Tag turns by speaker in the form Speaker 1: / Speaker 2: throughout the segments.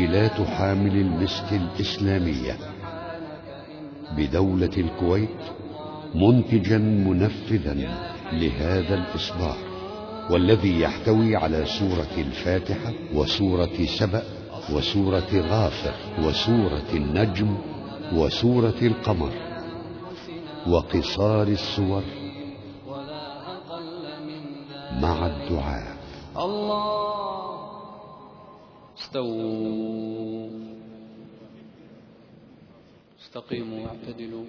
Speaker 1: تسجيلات حامل المسك الإسلامية بدولة الكويت منتجا منفذا لهذا الإصدار والذي يحتوي على سورة الفاتحة وسورة سبأ وسورة غافر وسورة النجم وسورة القمر وقصار السور مع الدعاء.
Speaker 2: الله استووا استقيموا واعتدلوا.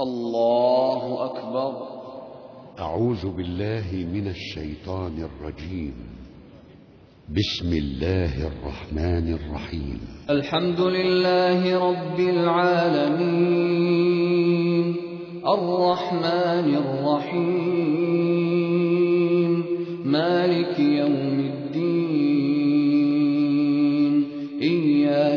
Speaker 2: الله أكبر.
Speaker 1: أعوذ بالله من الشيطان الرجيم. بسم الله الرحمن الرحيم.
Speaker 2: الحمد لله رب العالمين. الرحمن الرحيم.